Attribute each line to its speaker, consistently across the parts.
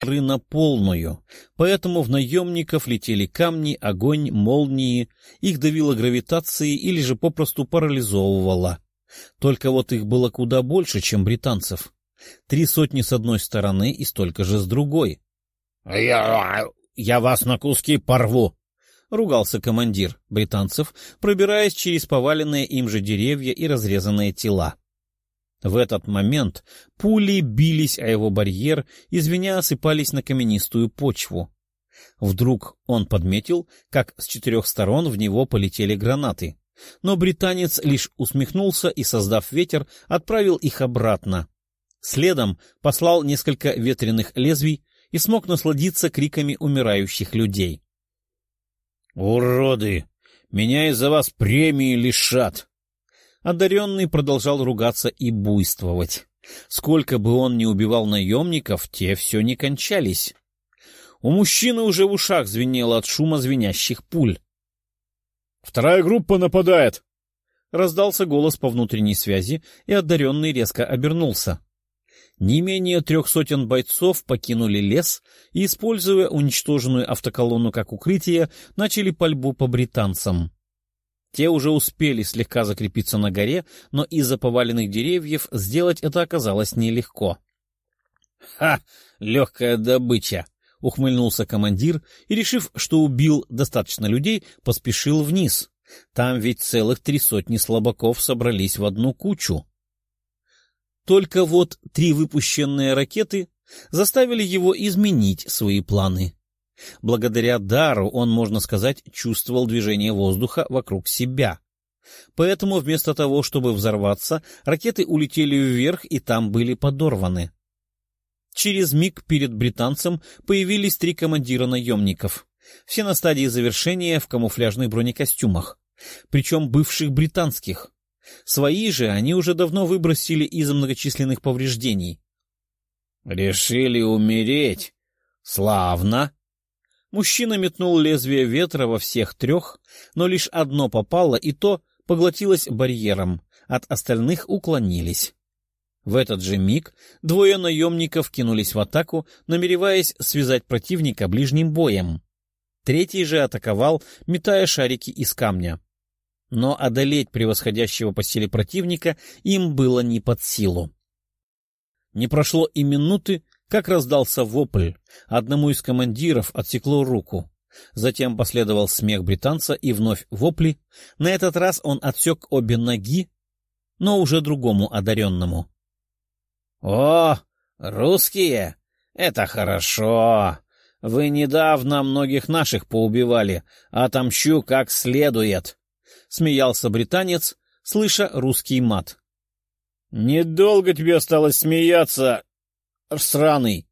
Speaker 1: на полную, поэтому в наемников летели камни, огонь, молнии, их давило гравитацией или же попросту парализовывало. Только вот их было куда больше, чем британцев. Три сотни с одной стороны и столько же с другой. — Я... я вас на куски порву! — ругался командир британцев, пробираясь через поваленные им же деревья и разрезанные тела. В этот момент пули бились о его барьер и звеня осыпались на каменистую почву. Вдруг он подметил, как с четырех сторон в него полетели гранаты. Но британец лишь усмехнулся и, создав ветер, отправил их обратно. Следом послал несколько ветреных лезвий и смог насладиться криками умирающих людей. «Уроды! Меня из-за вас премии лишат!» Одаренный продолжал ругаться и буйствовать. Сколько бы он ни убивал наемников, те все не кончались. У мужчины уже в ушах звенело от шума звенящих пуль. «Вторая группа нападает!» Раздался голос по внутренней связи, и одаренный резко обернулся. Не менее трех сотен бойцов покинули лес и, используя уничтоженную автоколонну как укрытие, начали пальбу по британцам. Те уже успели слегка закрепиться на горе, но из-за поваленных деревьев сделать это оказалось нелегко. — Ха! Легкая добыча! — ухмыльнулся командир и, решив, что убил достаточно людей, поспешил вниз. Там ведь целых три сотни слабаков собрались в одну кучу. Только вот три выпущенные ракеты заставили его изменить свои планы. Благодаря дару он, можно сказать, чувствовал движение воздуха вокруг себя. Поэтому вместо того, чтобы взорваться, ракеты улетели вверх и там были подорваны. Через миг перед британцем появились три командира наемников. Все на стадии завершения в камуфляжных бронекостюмах. Причем бывших британских. Свои же они уже давно выбросили из-за многочисленных повреждений. «Решили умереть? Славно!» Мужчина метнул лезвие ветра во всех трех, но лишь одно попало, и то поглотилось барьером, от остальных уклонились. В этот же миг двое наемников кинулись в атаку, намереваясь связать противника ближним боем. Третий же атаковал, метая шарики из камня. Но одолеть превосходящего по силе противника им было не под силу. Не прошло и минуты, как раздался вопль, одному из командиров отсекло руку. Затем последовал смех британца и вновь вопли. На этот раз он отсек обе ноги, но уже другому одаренному. — О, русские! Это хорошо! Вы недавно многих наших поубивали, отомщу как следует! — смеялся британец, слыша русский мат. — Недолго тебе осталось смеяться, сраный!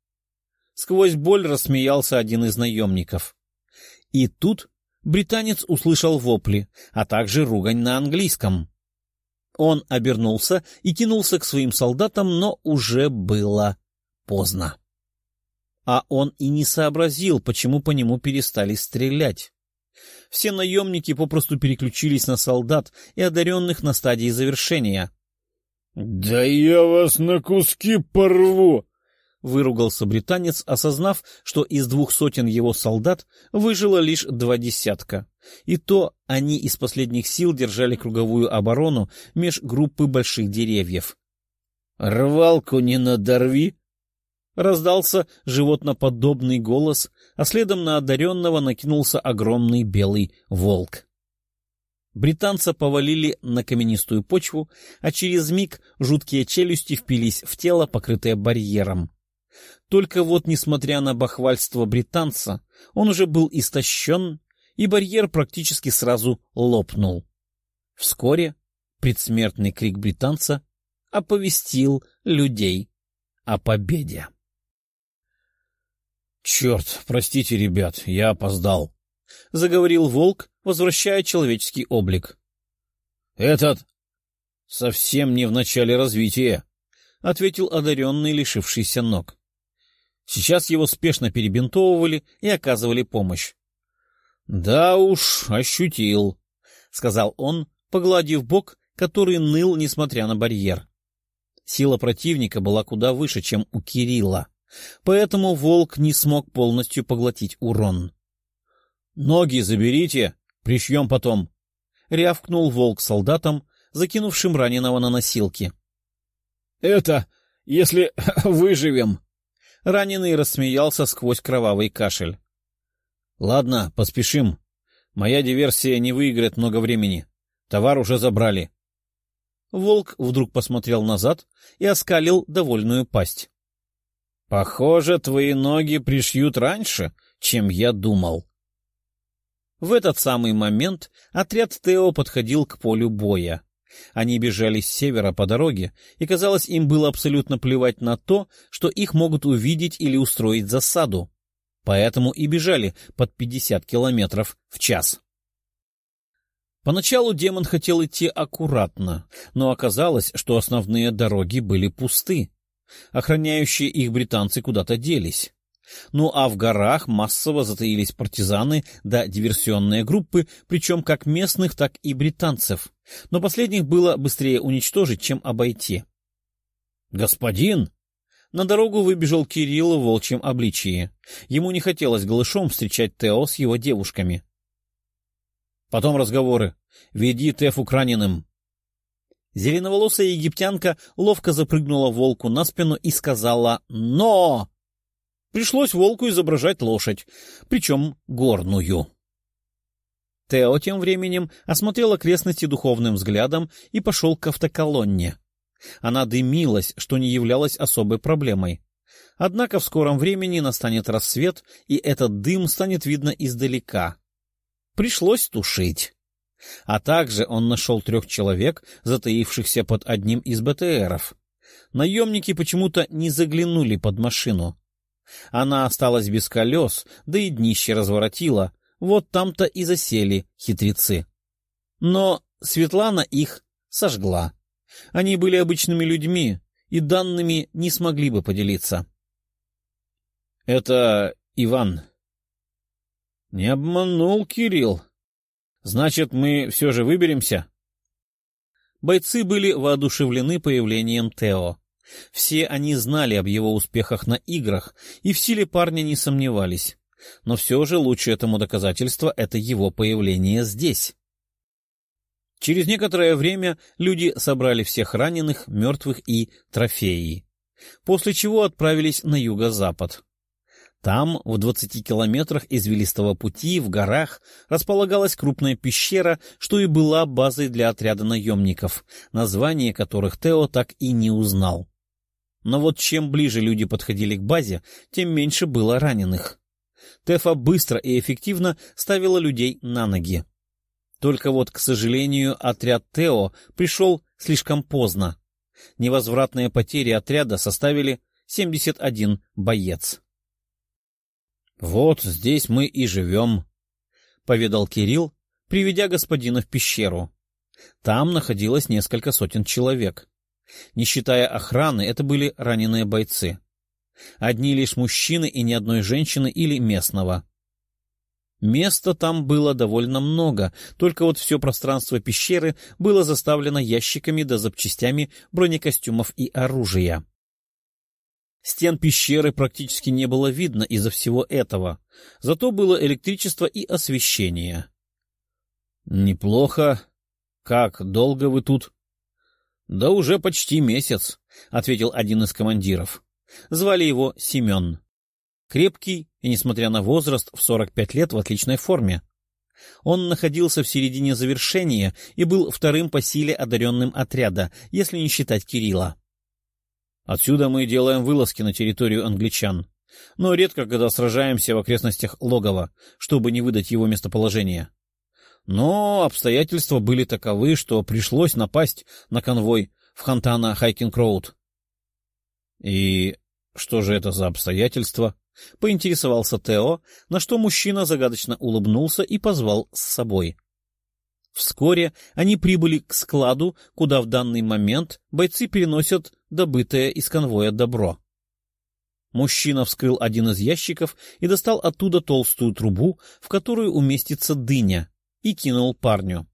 Speaker 1: Сквозь боль рассмеялся один из наемников. И тут британец услышал вопли, а также ругань на английском. Он обернулся и кинулся к своим солдатам, но уже было поздно. А он и не сообразил, почему по нему перестали стрелять. Все наемники попросту переключились на солдат и одаренных на стадии завершения. — Да я вас на куски порву! Выругался британец, осознав, что из двух сотен его солдат выжило лишь два десятка. И то они из последних сил держали круговую оборону меж группы больших деревьев. «Рвалку не надорви!» Раздался животноподобный голос, а следом на одаренного накинулся огромный белый волк. Британца повалили на каменистую почву, а через миг жуткие челюсти впились в тело, покрытое барьером. Только вот, несмотря на бахвальство британца, он уже был истощен, и барьер практически сразу лопнул. Вскоре предсмертный крик британца оповестил людей о победе. «Черт, простите, ребят, я опоздал», — заговорил волк, возвращая человеческий облик. «Этот совсем не в начале развития», — ответил одаренный, лишившийся ног. Сейчас его спешно перебинтовывали и оказывали помощь. — Да уж, ощутил, — сказал он, погладив бок, который ныл, несмотря на барьер. Сила противника была куда выше, чем у Кирилла. Поэтому волк не смог полностью поглотить урон. «Ноги заберите, пришьем потом», — рявкнул волк солдатам, закинувшим раненого на носилки. «Это если выживем!» Раненый рассмеялся сквозь кровавый кашель. «Ладно, поспешим. Моя диверсия не выиграет много времени. Товар уже забрали». Волк вдруг посмотрел назад и оскалил довольную пасть. «Похоже, твои ноги пришьют раньше, чем я думал». В этот самый момент отряд Тео подходил к полю боя. Они бежали с севера по дороге, и, казалось, им было абсолютно плевать на то, что их могут увидеть или устроить засаду. Поэтому и бежали под 50 километров в час. Поначалу демон хотел идти аккуратно, но оказалось, что основные дороги были пусты. Охраняющие их британцы куда-то делись. Ну а в горах массово затаились партизаны да диверсионные группы, причем как местных, так и британцев. Но последних было быстрее уничтожить, чем обойти. «Господин!» На дорогу выбежал Кирилл в волчьем обличии. Ему не хотелось голышом встречать Тео с его девушками. «Потом разговоры. Веди Тефу к раненым». Зеленоволосая египтянка ловко запрыгнула волку на спину и сказала «Но!» Пришлось волку изображать лошадь, причем горную. Тео тем временем осмотрел окрестности духовным взглядом и пошел к автоколонне. Она дымилась, что не являлось особой проблемой. Однако в скором времени настанет рассвет, и этот дым станет видно издалека. Пришлось тушить. А также он нашел трех человек, затаившихся под одним из БТРов. Наемники почему-то не заглянули под машину. Она осталась без колес, да и днище разворотила. Вот там-то и засели хитрецы. Но Светлана их сожгла. Они были обычными людьми и данными не смогли бы поделиться. — Это Иван. — Не обманул Кирилл. Значит, мы все же выберемся? Бойцы были воодушевлены появлением Тео. Все они знали об его успехах на играх и в силе парня не сомневались. Но все же лучшее этому доказательство — это его появление здесь. Через некоторое время люди собрали всех раненых, мертвых и трофеи, после чего отправились на юго-запад. Там, в двадцати километрах извилистого пути, в горах, располагалась крупная пещера, что и была базой для отряда наемников, название которых Тео так и не узнал. Но вот чем ближе люди подходили к базе, тем меньше было раненых. Тефа быстро и эффективно ставила людей на ноги. Только вот, к сожалению, отряд Тео пришел слишком поздно. Невозвратные потери отряда составили 71 боец. «Вот здесь мы и живем», — поведал Кирилл, приведя господина в пещеру. Там находилось несколько сотен человек. Не считая охраны, это были раненые бойцы. Одни лишь мужчины и ни одной женщины или местного. Места там было довольно много, только вот все пространство пещеры было заставлено ящиками да запчастями бронекостюмов и оружия. Стен пещеры практически не было видно из-за всего этого, зато было электричество и освещение. — Неплохо. Как долго вы тут? — Да уже почти месяц, — ответил один из командиров. Звали его Семен. Крепкий и, несмотря на возраст, в 45 лет в отличной форме. Он находился в середине завершения и был вторым по силе одаренным отряда, если не считать Кирилла. Отсюда мы делаем вылазки на территорию англичан, но редко когда сражаемся в окрестностях логова, чтобы не выдать его местоположение. Но обстоятельства были таковы, что пришлось напасть на конвой в Хантана Хайкинг-Роуд. — И что же это за обстоятельства? — поинтересовался Тео, на что мужчина загадочно улыбнулся и позвал с собой. Вскоре они прибыли к складу, куда в данный момент бойцы переносят добытое из конвоя добро. Мужчина вскрыл один из ящиков и достал оттуда толстую трубу, в которую уместится дыня, и кинул парню.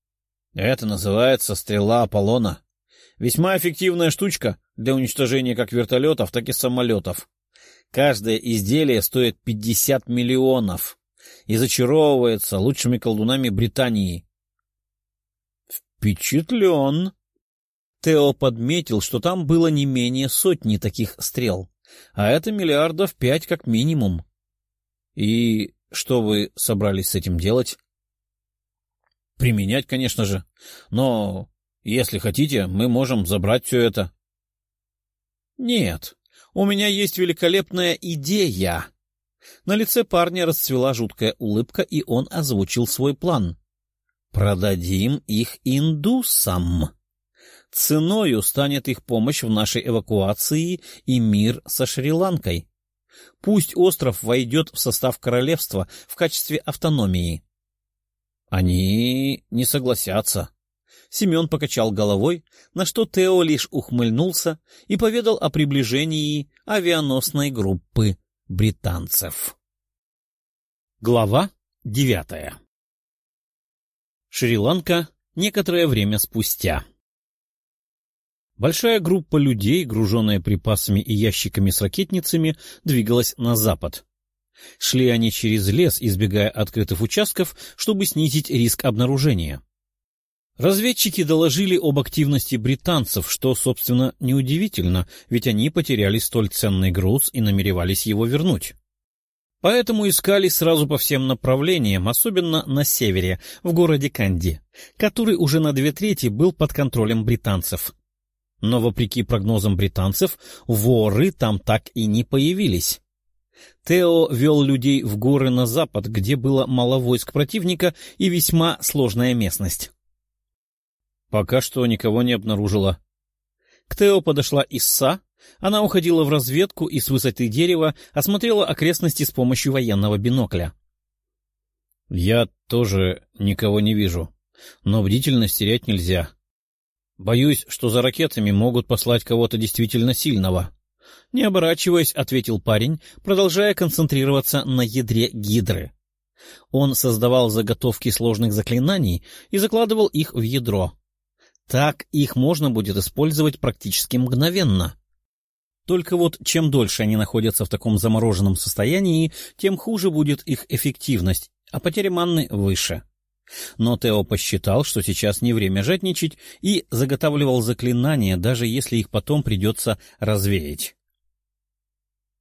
Speaker 1: — Это называется стрела Аполлона. Весьма эффективная штучка для уничтожения как вертолетов, так и самолетов. Каждое изделие стоит 50 миллионов и зачаровывается лучшими колдунами Британии. Впечатлен. Тео подметил, что там было не менее сотни таких стрел, а это миллиардов пять как минимум. И что вы собрались с этим делать? Применять, конечно же. Но, если хотите, мы можем забрать все это. Нет, у меня есть великолепная идея. На лице парня расцвела жуткая улыбка, и он озвучил свой план. Продадим их индусам. Ценою станет их помощь в нашей эвакуации и мир со Шри-Ланкой. Пусть остров войдет в состав королевства в качестве автономии. Они не согласятся. Семен покачал головой, на что Тео лишь ухмыльнулся и поведал о приближении авианосной группы британцев. Глава девятая Шри-Ланка некоторое время спустя. Большая группа людей, груженная припасами и ящиками с ракетницами, двигалась на запад. Шли они через лес, избегая открытых участков, чтобы снизить риск обнаружения. Разведчики доложили об активности британцев, что, собственно, неудивительно, ведь они потеряли столь ценный груз и намеревались его вернуть. Поэтому искали сразу по всем направлениям, особенно на севере, в городе Канди, который уже на две трети был под контролем британцев. Но, вопреки прогнозам британцев, воры там так и не появились. Тео вел людей в горы на запад, где было мало войск противника и весьма сложная местность. Пока что никого не обнаружила. К Тео подошла Исса, она уходила в разведку и с высоты дерева осмотрела окрестности с помощью военного бинокля. — Я тоже никого не вижу, но бдительность терять нельзя. Боюсь, что за ракетами могут послать кого-то действительно сильного. Не оборачиваясь, ответил парень, продолжая концентрироваться на ядре гидры. Он создавал заготовки сложных заклинаний и закладывал их в ядро. Так их можно будет использовать практически мгновенно. Только вот чем дольше они находятся в таком замороженном состоянии, тем хуже будет их эффективность, а потеря манны выше. Но Тео посчитал, что сейчас не время жадничать, и заготавливал заклинания, даже если их потом придется развеять.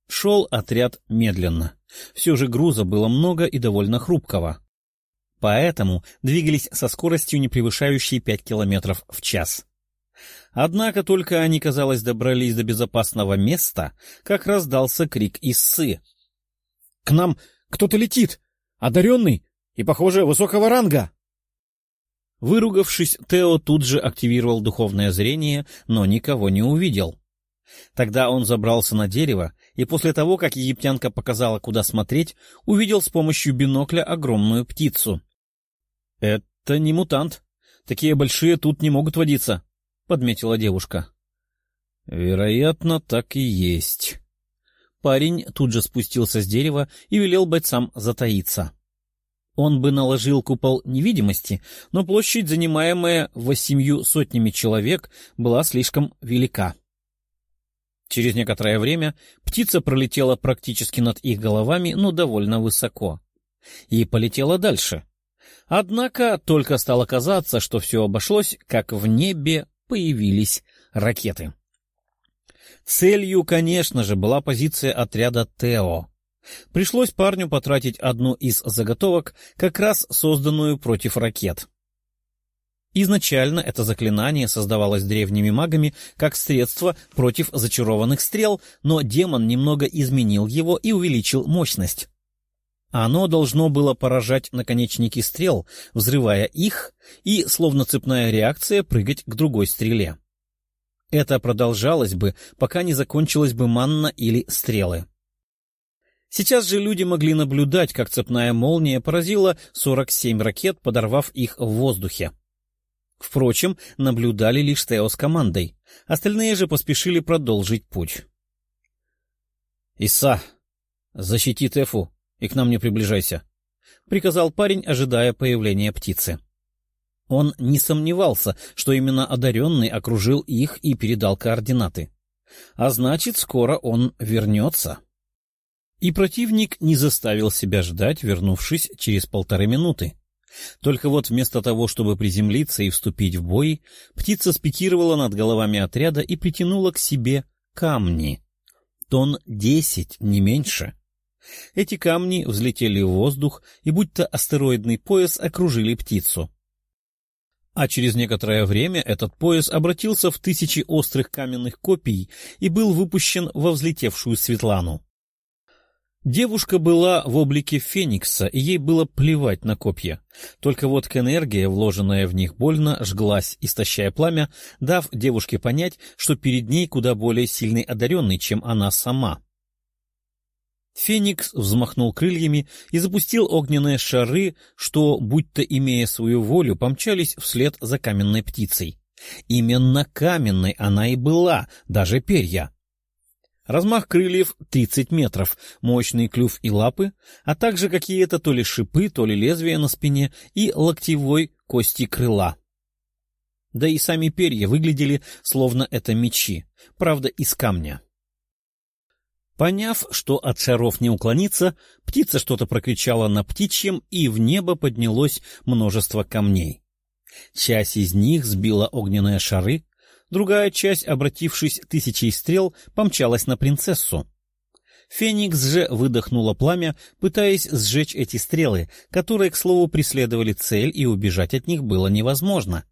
Speaker 1: Шел отряд медленно. Все же груза было много и довольно хрупкого. Поэтому двигались со скоростью, не превышающей пять километров в час. Однако только они, казалось, добрались до безопасного места, как раздался крик Иссы. — К нам кто-то летит! Одаренный! И, похоже, высокого ранга. Выругавшись, Тео тут же активировал духовное зрение, но никого не увидел. Тогда он забрался на дерево, и после того, как египтянка показала, куда смотреть, увидел с помощью бинокля огромную птицу. — Это не мутант. Такие большие тут не могут водиться, — подметила девушка. — Вероятно, так и есть. Парень тут же спустился с дерева и велел бойцам затаиться. — он бы наложил купол невидимости, но площадь, занимаемая восемью сотнями человек, была слишком велика. Через некоторое время птица пролетела практически над их головами, но довольно высоко. И полетела дальше. Однако только стало казаться, что все обошлось, как в небе появились ракеты. Целью, конечно же, была позиция отряда «Тео». Пришлось парню потратить одну из заготовок, как раз созданную против ракет. Изначально это заклинание создавалось древними магами как средство против зачарованных стрел, но демон немного изменил его и увеличил мощность. Оно должно было поражать наконечники стрел, взрывая их, и, словно цепная реакция, прыгать к другой стреле. Это продолжалось бы, пока не закончилась бы манна или стрелы. Сейчас же люди могли наблюдать, как цепная молния поразила 47 ракет, подорвав их в воздухе. Впрочем, наблюдали лишь Тео с командой. Остальные же поспешили продолжить путь. — Иса, защити Тефу и к нам не приближайся, — приказал парень, ожидая появления птицы. Он не сомневался, что именно одаренный окружил их и передал координаты. А значит, скоро он вернется. — И противник не заставил себя ждать, вернувшись через полторы минуты. Только вот вместо того, чтобы приземлиться и вступить в бой, птица спикировала над головами отряда и притянула к себе камни. Тон десять, не меньше. Эти камни взлетели в воздух и, будто астероидный пояс, окружили птицу. А через некоторое время этот пояс обратился в тысячи острых каменных копий и был выпущен во взлетевшую Светлану. Девушка была в облике феникса, и ей было плевать на копья. Только вот энергия, вложенная в них больно, жглась, истощая пламя, дав девушке понять, что перед ней куда более сильный одаренный, чем она сама. Феникс взмахнул крыльями и запустил огненные шары, что, будто имея свою волю, помчались вслед за каменной птицей. Именно каменной она и была, даже перья. Размах крыльев — 30 метров, мощный клюв и лапы, а также какие-то то ли шипы, то ли лезвия на спине и локтевой кости крыла. Да и сами перья выглядели, словно это мечи, правда, из камня. Поняв, что от шаров не уклониться, птица что-то прокричала на птичьем, и в небо поднялось множество камней. Часть из них сбила огненные шары, Другая часть, обратившись тысячей стрел, помчалась на принцессу. Феникс же выдохнула пламя, пытаясь сжечь эти стрелы, которые, к слову, преследовали цель, и убежать от них было невозможно.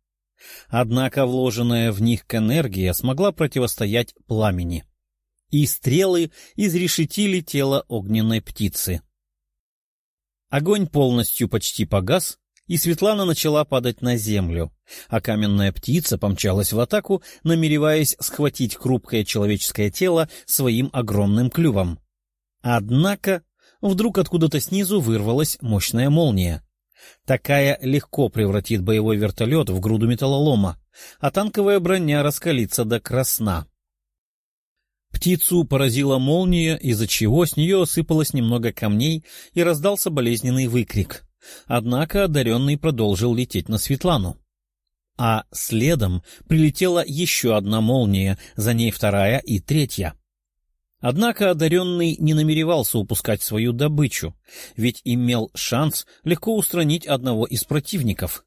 Speaker 1: Однако вложенная в них энергия смогла противостоять пламени. И стрелы изрешетили тело огненной птицы. Огонь полностью почти погас, и Светлана начала падать на землю, а каменная птица помчалась в атаку, намереваясь схватить хрупкое человеческое тело своим огромным клювом. Однако вдруг откуда-то снизу вырвалась мощная молния. Такая легко превратит боевой вертолет в груду металлолома, а танковая броня раскалится до красна. Птицу поразила молния, из-за чего с нее осыпалось немного камней и раздался болезненный выкрик — Однако одаренный продолжил лететь на Светлану. А следом прилетела еще одна молния, за ней вторая и третья. Однако одаренный не намеревался упускать свою добычу, ведь имел шанс легко устранить одного из противников.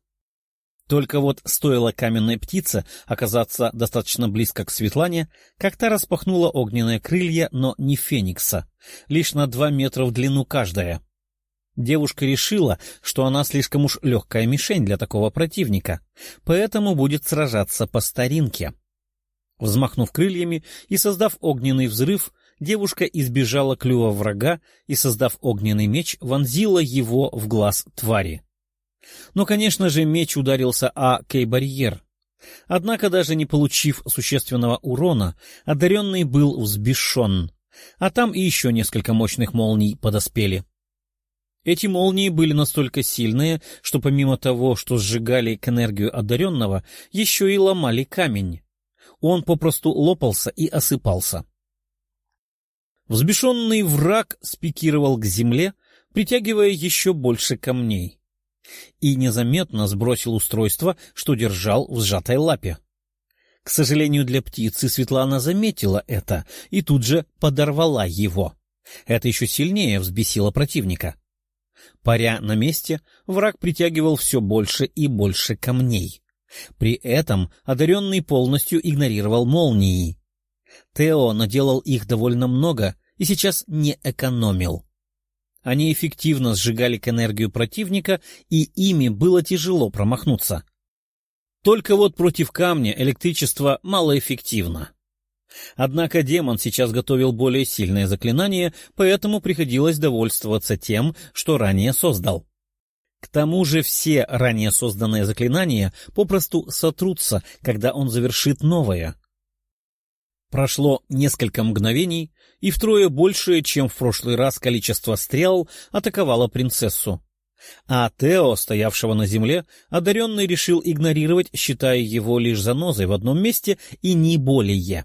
Speaker 1: Только вот стоило каменной птице оказаться достаточно близко к Светлане, как та распахнула огненные крылья, но не феникса, лишь на два метра в длину каждая — Девушка решила, что она слишком уж легкая мишень для такого противника, поэтому будет сражаться по старинке. Взмахнув крыльями и создав огненный взрыв, девушка избежала клюва врага и, создав огненный меч, вонзила его в глаз твари. Но, конечно же, меч ударился о кей-барьер. Однако, даже не получив существенного урона, одаренный был взбешен, а там и еще несколько мощных молний подоспели. Эти молнии были настолько сильные, что помимо того, что сжигали к энергию одаренного, еще и ломали камень. Он попросту лопался и осыпался. Взбешенный враг спикировал к земле, притягивая еще больше камней. И незаметно сбросил устройство, что держал в сжатой лапе. К сожалению для птицы, Светлана заметила это и тут же подорвала его. Это еще сильнее взбесило противника. Паря на месте, враг притягивал все больше и больше камней. При этом одаренный полностью игнорировал молнии. Тео наделал их довольно много и сейчас не экономил. Они эффективно сжигали к энергию противника, и ими было тяжело промахнуться. Только вот против камня электричество малоэффективно. Однако демон сейчас готовил более сильное заклинание, поэтому приходилось довольствоваться тем, что ранее создал. К тому же все ранее созданные заклинания попросту сотрутся, когда он завершит новое. Прошло несколько мгновений, и втрое большее, чем в прошлый раз количество стрел, атаковало принцессу. А Тео, стоявшего на земле, одаренный решил игнорировать, считая его лишь занозой в одном месте и не более.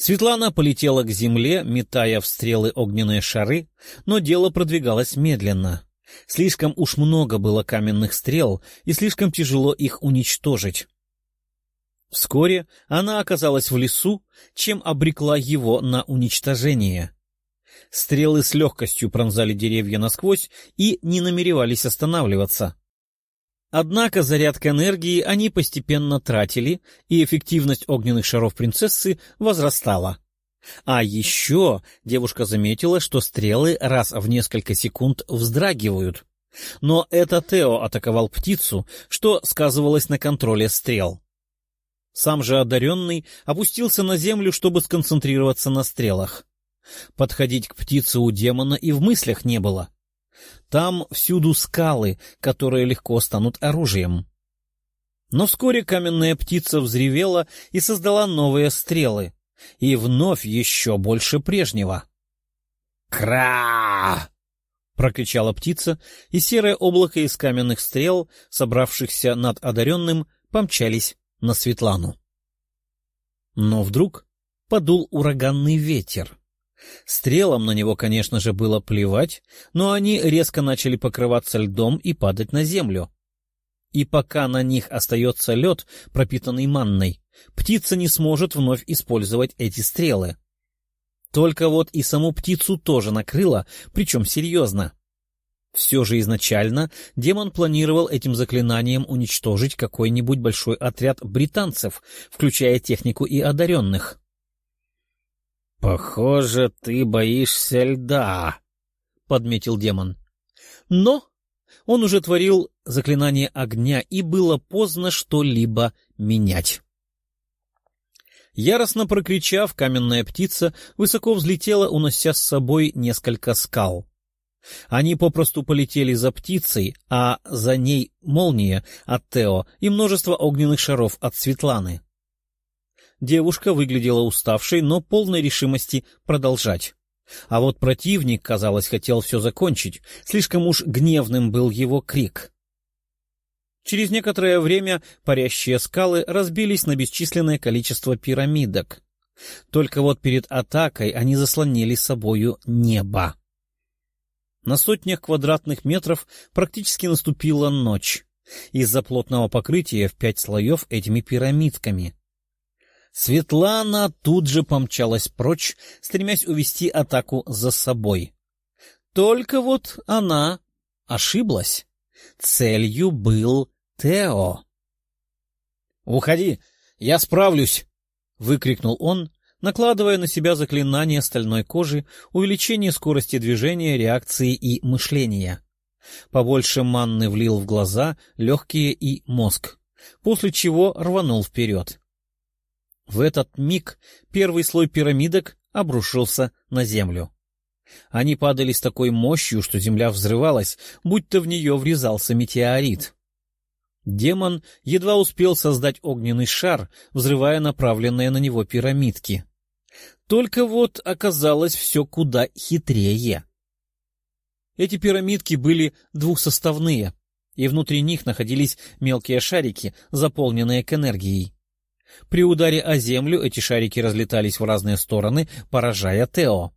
Speaker 1: Светлана полетела к земле, метая в стрелы огненные шары, но дело продвигалось медленно. Слишком уж много было каменных стрел, и слишком тяжело их уничтожить. Вскоре она оказалась в лесу, чем обрекла его на уничтожение. Стрелы с легкостью пронзали деревья насквозь и не намеревались останавливаться. Однако зарядка энергии они постепенно тратили, и эффективность огненных шаров принцессы возрастала. А еще девушка заметила, что стрелы раз в несколько секунд вздрагивают. Но это Тео атаковал птицу, что сказывалось на контроле стрел. Сам же одаренный опустился на землю, чтобы сконцентрироваться на стрелах. Подходить к птице у демона и в мыслях не было. Там всюду скалы, которые легко станут оружием. Но вскоре каменная птица взревела и создала новые стрелы, и вновь еще больше прежнего. «Кра!» — прокричала птица, и серое облако из каменных стрел, собравшихся над одаренным, помчались на Светлану. Но вдруг подул ураганный ветер. Стрелам на него, конечно же, было плевать, но они резко начали покрываться льдом и падать на землю. И пока на них остается лед, пропитанный манной, птица не сможет вновь использовать эти стрелы. Только вот и саму птицу тоже накрыло, причем серьезно. Все же изначально демон планировал этим заклинанием уничтожить какой-нибудь большой отряд британцев, включая технику и одаренных. — Похоже, ты боишься льда, — подметил демон. Но он уже творил заклинание огня, и было поздно что-либо менять. Яростно прокричав, каменная птица высоко взлетела, унося с собой несколько скал. Они попросту полетели за птицей, а за ней молния от Тео и множество огненных шаров от Светланы. Девушка выглядела уставшей, но полной решимости продолжать. А вот противник, казалось, хотел все закончить, слишком уж гневным был его крик. Через некоторое время парящие скалы разбились на бесчисленное количество пирамидок. Только вот перед атакой они заслонили собою небо. На сотнях квадратных метров практически наступила ночь из-за плотного покрытия в пять слоев этими пирамидками. Светлана тут же помчалась прочь, стремясь увести атаку за собой. Только вот она ошиблась. Целью был Тео. «Уходи, я справлюсь!» — выкрикнул он, накладывая на себя заклинание стальной кожи, увеличение скорости движения, реакции и мышления. Побольше манны влил в глаза, легкие и мозг, после чего рванул вперед. В этот миг первый слой пирамидок обрушился на землю. Они падали с такой мощью, что земля взрывалась, будто в нее врезался метеорит. Демон едва успел создать огненный шар, взрывая направленные на него пирамидки. Только вот оказалось все куда хитрее. Эти пирамидки были двухсоставные, и внутри них находились мелкие шарики, заполненные к энергией. При ударе о землю эти шарики разлетались в разные стороны, поражая Тео.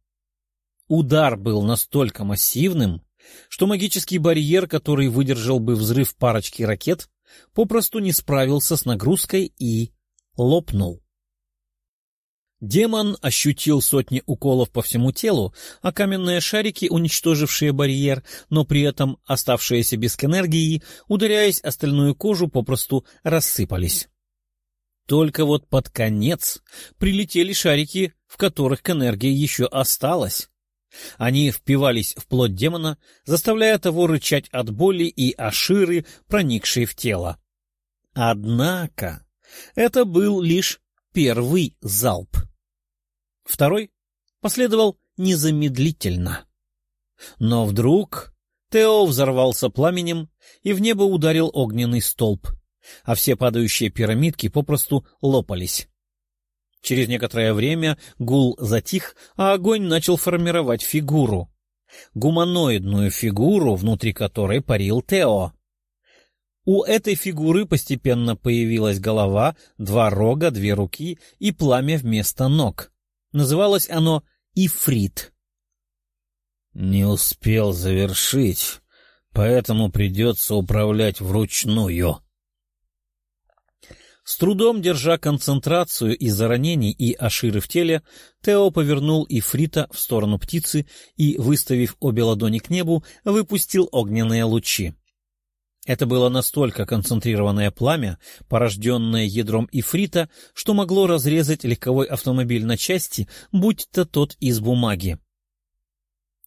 Speaker 1: Удар был настолько массивным, что магический барьер, который выдержал бы взрыв парочки ракет, попросту не справился с нагрузкой и лопнул. Демон ощутил сотни уколов по всему телу, а каменные шарики, уничтожившие барьер, но при этом оставшиеся без энергии, ударяясь о стальную кожу, попросту рассыпались. Только вот под конец прилетели шарики, в которых к энергии еще осталось. Они впивались в плоть демона, заставляя того рычать от боли и аширы, проникшие в тело. Однако это был лишь первый залп. Второй последовал незамедлительно. Но вдруг Тео взорвался пламенем, и в небо ударил огненный столб — а все падающие пирамидки попросту лопались. Через некоторое время гул затих, а огонь начал формировать фигуру. Гуманоидную фигуру, внутри которой парил Тео. У этой фигуры постепенно появилась голова, два рога, две руки и пламя вместо ног. Называлось оно Ифрит. «Не успел завершить, поэтому придется управлять вручную», С трудом держа концентрацию из-за ранений и оширы в теле, Тео повернул Ифрита в сторону птицы и, выставив обе ладони к небу, выпустил огненные лучи. Это было настолько концентрированное пламя, порожденное ядром ифрита, что могло разрезать легковой автомобиль на части, будь то тот из бумаги.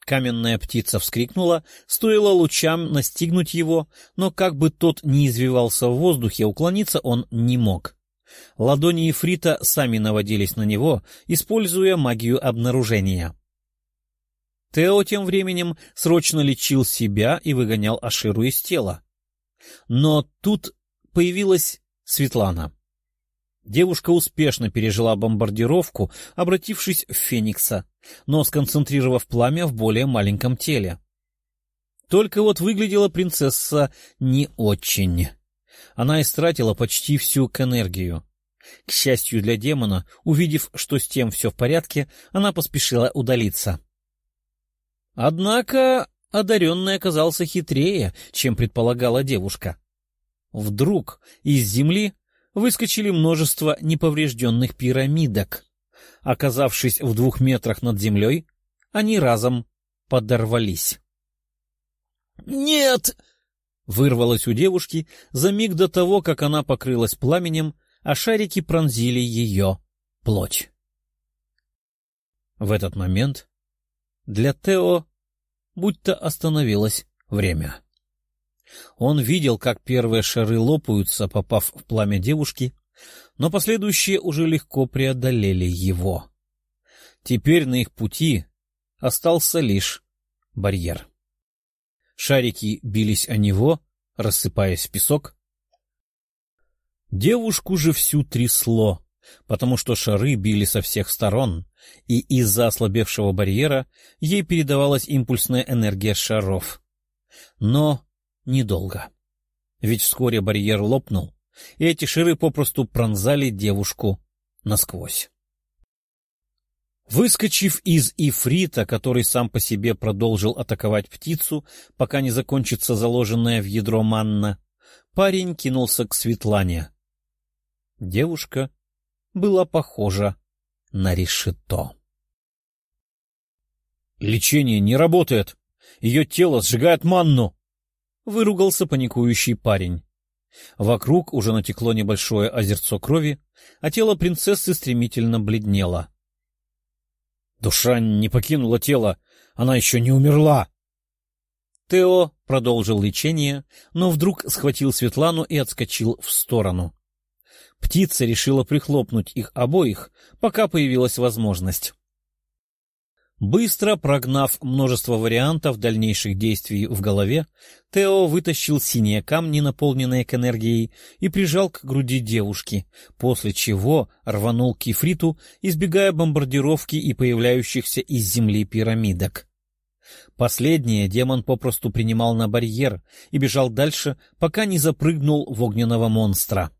Speaker 1: Каменная птица вскрикнула, стоило лучам настигнуть его, но как бы тот ни извивался в воздухе, уклониться он не мог. Ладони Ифрита сами наводились на него, используя магию обнаружения. Тео тем временем срочно лечил себя и выгонял Аширу из тела. Но тут появилась Светлана. Девушка успешно пережила бомбардировку, обратившись в Феникса, но сконцентрировав пламя в более маленьком теле. Только вот выглядела принцесса не очень. Она истратила почти всю к энергию. К счастью для демона, увидев, что с тем все в порядке, она поспешила удалиться. Однако одаренный оказался хитрее, чем предполагала девушка. Вдруг из земли выскочили множество неповрежденных пирамидок. Оказавшись в двух метрах над землей, они разом подорвались. «Нет!» — вырвалось у девушки за миг до того, как она покрылась пламенем, а шарики пронзили ее плоть. В этот момент для Тео будто остановилось время. Он видел, как первые шары лопаются, попав в пламя девушки, но последующие уже легко преодолели его. Теперь на их пути остался лишь барьер. Шарики бились о него, рассыпаясь в песок. Девушку же всю трясло, потому что шары били со всех сторон, и из-за ослабевшего барьера ей передавалась импульсная энергия шаров. Но недолго. Ведь вскоре барьер лопнул, и эти шары попросту пронзали девушку насквозь. Выскочив из ифрита, который сам по себе продолжил атаковать птицу, пока не закончится заложенная в ядро манна, парень кинулся к Светлане. Девушка была похожа на решето. «Лечение не работает! Ее тело сжигает манну!» — выругался паникующий парень. Вокруг уже натекло небольшое озерцо крови, а тело принцессы стремительно бледнело. Душа не покинула тело, она еще не умерла. Тео продолжил лечение, но вдруг схватил Светлану и отскочил в сторону. Птица решила прихлопнуть их обоих, пока появилась возможность. Быстро прогнав множество вариантов дальнейших действий в голове, Тео вытащил синие камни, наполненные к энергией, и прижал к груди девушки, после чего рванул к Ифриту, избегая бомбардировки и появляющихся из земли пирамидок. Последнее демон попросту принимал на барьер и бежал дальше, пока не запрыгнул в огненного монстра.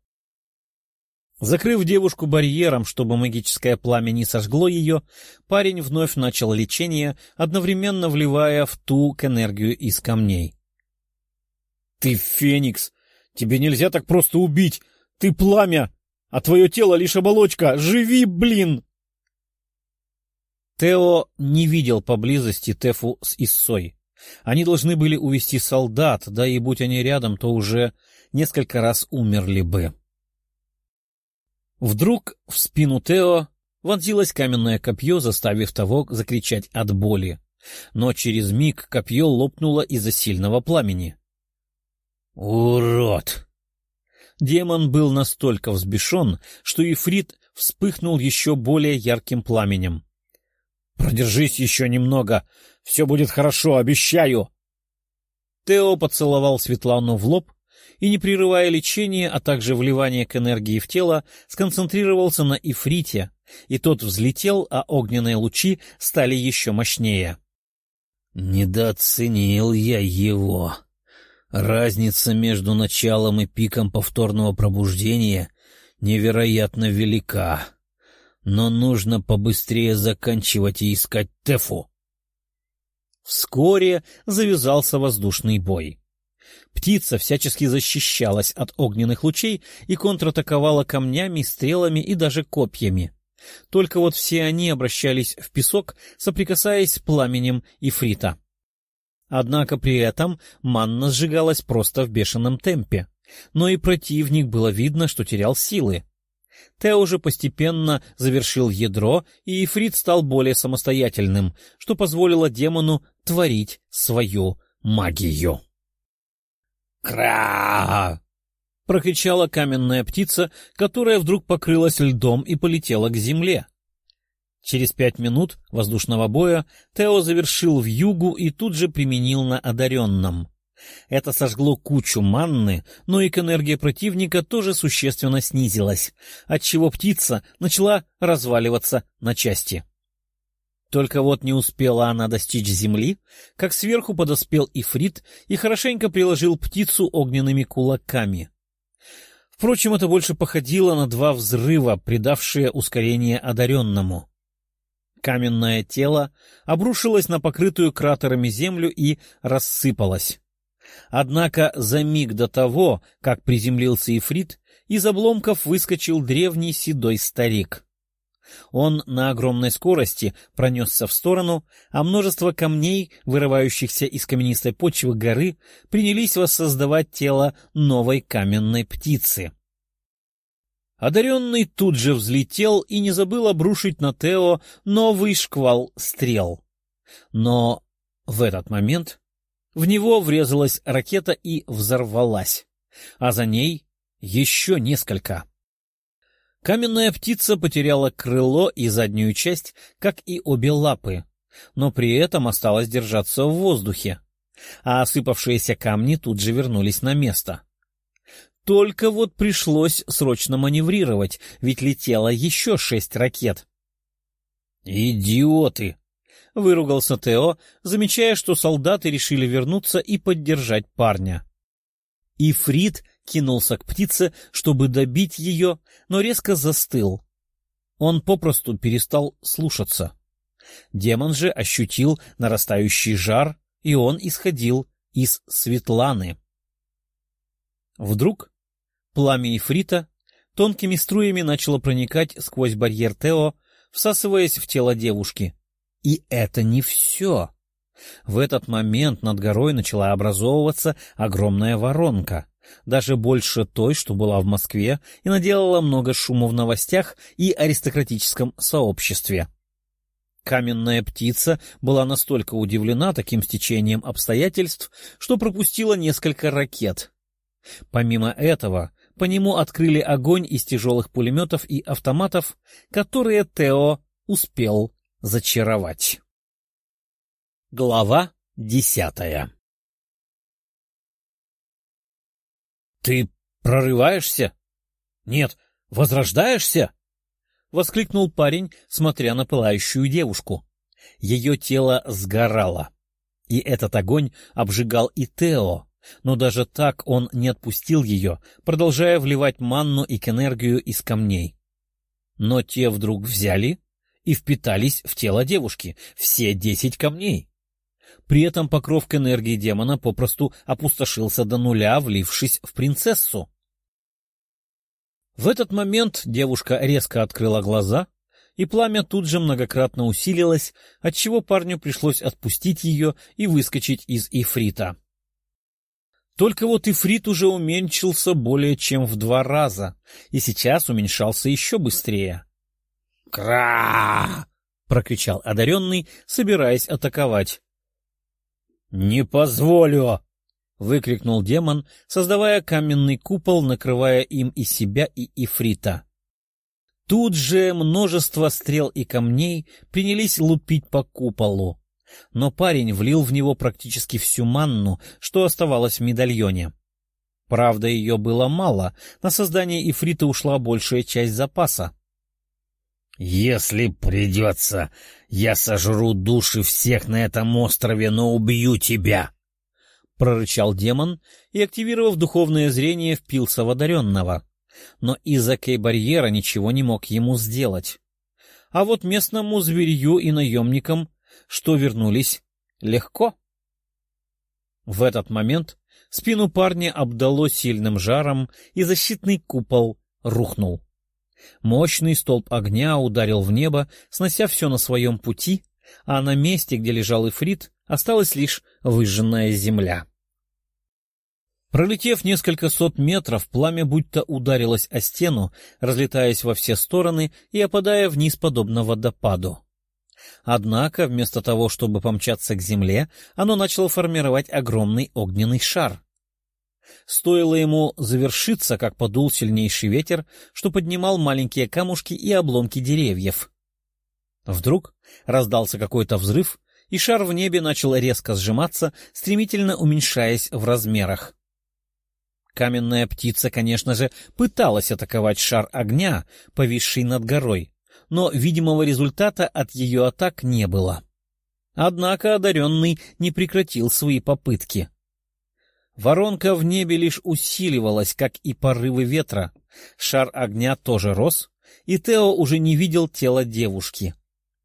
Speaker 1: Закрыв девушку барьером, чтобы магическое пламя не сожгло ее, парень вновь начал лечение, одновременно вливая в ту энергию из камней. — Ты феникс! Тебе нельзя так просто убить! Ты пламя! А твое тело лишь оболочка! Живи, блин! Тео не видел поблизости Тефу с Иссой. Они должны были увести солдат, да и будь они рядом, то уже несколько раз умерли бы. Вдруг в спину Тео вонзилось каменное копье, заставив того закричать от боли. Но через миг копье лопнуло из-за сильного пламени. «Урод!» Демон был настолько взбешен, что Ифрит вспыхнул еще более ярким пламенем. «Продержись еще немного, все будет хорошо, обещаю!» Тео поцеловал Светлану в лоб и, не прерывая лечение, а также вливание к энергии в тело, сконцентрировался на ифрите, и тот взлетел, а огненные лучи стали еще мощнее. «Недооценил я его. Разница между началом и пиком повторного пробуждения невероятно велика. Но нужно побыстрее заканчивать и искать Тефу». Вскоре завязался воздушный бой. Птица всячески защищалась от огненных лучей и контратаковала камнями, стрелами и даже копьями. Только вот все они обращались в песок, соприкасаясь с пламенем ифрита. Однако при этом манна сжигалась просто в бешеном темпе, но и противник было видно, что терял силы. Тео уже постепенно завершил ядро, и Ифрит стал более самостоятельным, что позволило демону творить свою магию. «Кра!» — прокричала каменная птица, которая вдруг покрылась льдом и полетела к земле. Через пять минут воздушного боя Тео завершил в югу и тут же применил на одаренном. Это сожгло кучу манны, но и энергия противника тоже существенно снизилась, отчего птица начала разваливаться на части. Только вот не успела она достичь земли, как сверху подоспел Ифрит и хорошенько приложил птицу огненными кулаками. Впрочем, это больше походило на два взрыва, придавшие ускорение одаренному. Каменное тело обрушилось на покрытую кратерами землю и рассыпалось. Однако за миг до того, как приземлился Ифрит, из обломков выскочил древний седой старик. Он на огромной скорости пронесся в сторону, а множество камней, вырывающихся из каменистой почвы горы, принялись воссоздавать тело новой каменной птицы. Одаренный тут же взлетел и не забыл обрушить на Тео новый шквал стрел. Но в этот момент в него врезалась ракета и взорвалась, а за ней еще несколько. Каменная птица потеряла крыло и заднюю часть, как и обе лапы, но при этом осталась держаться в воздухе, а осыпавшиеся камни тут же вернулись на место. Только вот пришлось срочно маневрировать, ведь летело еще шесть ракет. «Идиоты!» — выругался Тео, замечая, что солдаты решили вернуться и поддержать парня. И Фрид кинулся к птице, чтобы добить ее, но резко застыл. Он попросту перестал слушаться. Демон же ощутил нарастающий жар, и он исходил из Светланы. Вдруг пламя Ифрита тонкими струями начало проникать сквозь барьер Тео, всасываясь в тело девушки. И это не все. В этот момент над горой начала образовываться огромная воронка, даже больше той, что была в Москве и наделала много шума в новостях и аристократическом сообществе. Каменная птица была настолько удивлена таким стечением обстоятельств, что пропустила несколько ракет. Помимо этого, по нему открыли огонь из тяжелых пулеметов и автоматов, которые Тео успел зачаровать. Глава десятая «Ты прорываешься? Нет, возрождаешься?» — воскликнул парень, смотря на пылающую девушку. Ее тело сгорало, и этот огонь обжигал и Тео, но даже так он не отпустил ее, продолжая вливать манну и энергию из камней. Но те вдруг взяли и впитались в тело девушки, все десять камней. При этом покров к энергии демона попросту опустошился до нуля, влившись в принцессу. В этот момент девушка резко открыла глаза, и пламя тут же многократно усилилось, отчего парню пришлось отпустить ее и выскочить из ифрита. Только вот ифрит уже уменьшился более чем в два раза, и сейчас уменьшался еще быстрее. «Кра!» — прокричал одаренный, собираясь атаковать. «Не позволю!» — выкрикнул демон, создавая каменный купол, накрывая им и себя, и Ифрита. Тут же множество стрел и камней принялись лупить по куполу, но парень влил в него практически всю манну, что оставалось в медальоне. Правда, ее было мало, на создание Ифрита ушла большая часть запаса. «Если придется, я сожру души всех на этом острове, но убью тебя!» — прорычал демон и, активировав духовное зрение, впился в одаренного. Но из-за кей-барьера ничего не мог ему сделать. А вот местному зверью и наемникам, что вернулись, легко. В этот момент Спину парня обдало сильным жаром, и защитный купол рухнул. Мощный столб огня ударил в небо, снося все на своем пути, а на месте, где лежал Ифрит, осталась лишь выжженная земля. Пролетев несколько сот метров, пламя будто ударилось о стену, разлетаясь во все стороны и опадая вниз подобно водопаду. Однако, вместо того, чтобы помчаться к земле, оно начало формировать огромный огненный шар. Стоило ему завершиться, как подул сильнейший ветер, что поднимал маленькие камушки и обломки деревьев. Вдруг раздался какой-то взрыв, и шар в небе начал резко сжиматься, стремительно уменьшаясь в размерах. Каменная птица, конечно же, пыталась атаковать шар огня, повисший над горой, но видимого результата от ее атак не было. Однако одаренный не прекратил свои попытки. Воронка в небе лишь усиливалась, как и порывы ветра. Шар огня тоже рос, и Тео уже не видел тела девушки.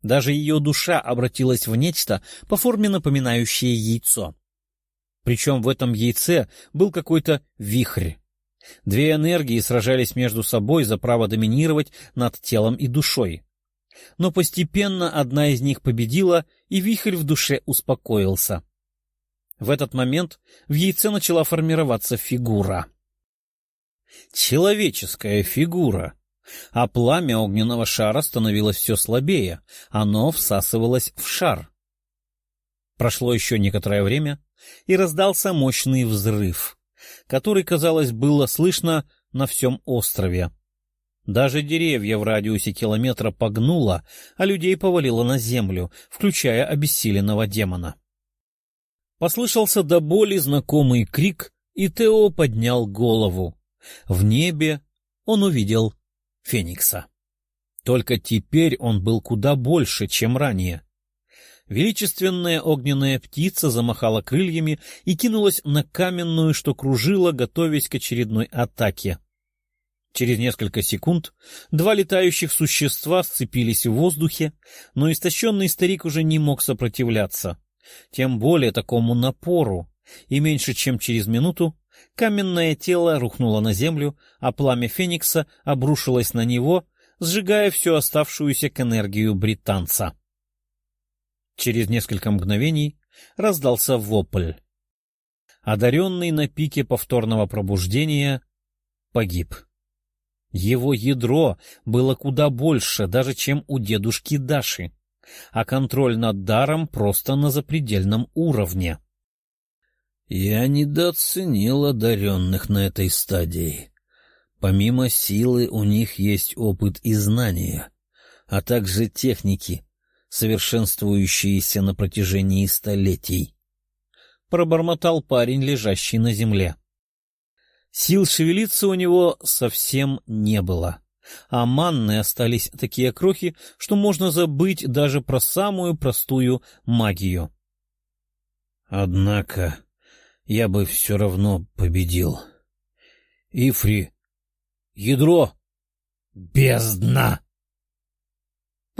Speaker 1: Даже ее душа обратилась в нечто по форме напоминающее яйцо. Причем в этом яйце был какой-то вихрь. Две энергии сражались между собой за право доминировать над телом и душой. Но постепенно одна из них победила, и вихрь в душе успокоился. В этот момент в яйце начала формироваться фигура. Человеческая фигура. А пламя огненного шара становилось все слабее, оно всасывалось в шар. Прошло еще некоторое время, и раздался мощный взрыв, который, казалось, было слышно на всем острове. Даже деревья в радиусе километра погнуло, а людей повалило на землю, включая обессиленного демона. Послышался до боли знакомый крик, и Тео поднял голову. В небе он увидел Феникса. Только теперь он был куда больше, чем ранее. Величественная огненная птица замахала крыльями и кинулась на каменную, что кружила, готовясь к очередной атаке. Через несколько секунд два летающих существа сцепились в воздухе, но истощенный старик уже не мог сопротивляться. Тем более такому напору, и меньше чем через минуту каменное тело рухнуло на землю, а пламя Феникса обрушилось на него, сжигая всю оставшуюся к энергию британца. Через несколько мгновений раздался вопль. Одаренный на пике повторного пробуждения погиб. Его ядро было куда больше, даже чем у дедушки Даши, а контроль над даром просто на запредельном уровне. Я недооценил одаренных на этой стадии. Помимо силы у них есть опыт и знания, а также техники, совершенствующиеся на протяжении столетий. Пробормотал парень, лежащий на земле. Сил шевелиться у него совсем не было, а манны остались такие крохи, что можно забыть даже про самую простую магию. Однако я бы все равно победил. Ифри, ядро, бездна!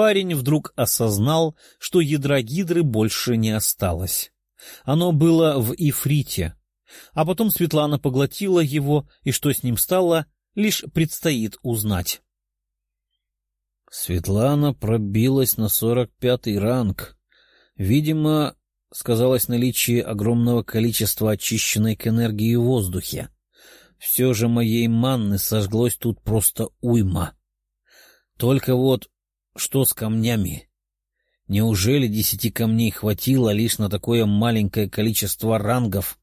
Speaker 1: парень вдруг осознал, что ядра гидры больше не осталось. Оно было в ифрите. А потом Светлана поглотила его, и что с ним стало, лишь предстоит узнать. Светлана пробилась на сорок пятый ранг. Видимо, сказалось наличие огромного количества очищенной к энергии в воздухе. Все же моей манны сожглось тут просто уйма. Только вот что с камнями? Неужели десяти камней хватило лишь на такое маленькое количество рангов?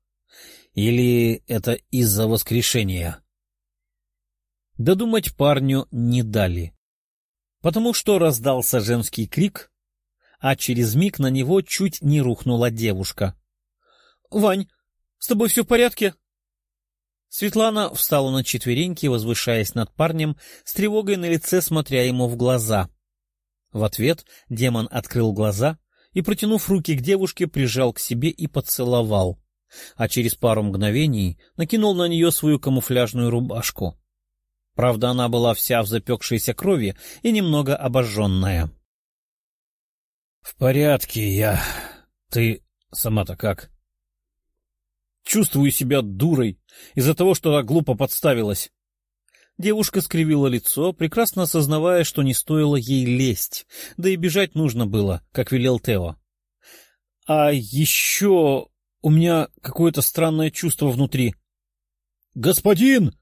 Speaker 1: Или это из-за воскрешения? Додумать парню не дали, потому что раздался женский крик, а через миг на него чуть не рухнула девушка. — Вань, с тобой все в порядке? Светлана встала на четвереньки, возвышаясь над парнем, с тревогой на лице смотря ему в глаза. В ответ демон открыл глаза и, протянув руки к девушке, прижал к себе и поцеловал, а через пару мгновений накинул на нее свою камуфляжную рубашку. Правда, она была вся в запекшейся крови и немного обожженная. — В порядке я. Ты сама-то как? Чувствую себя дурой из-за того, что так глупо подставилась. Девушка скривила лицо, прекрасно осознавая, что не стоило ей лезть, да и бежать нужно было, как велел Тео. — А еще у меня какое-то странное чувство внутри. «Господин!»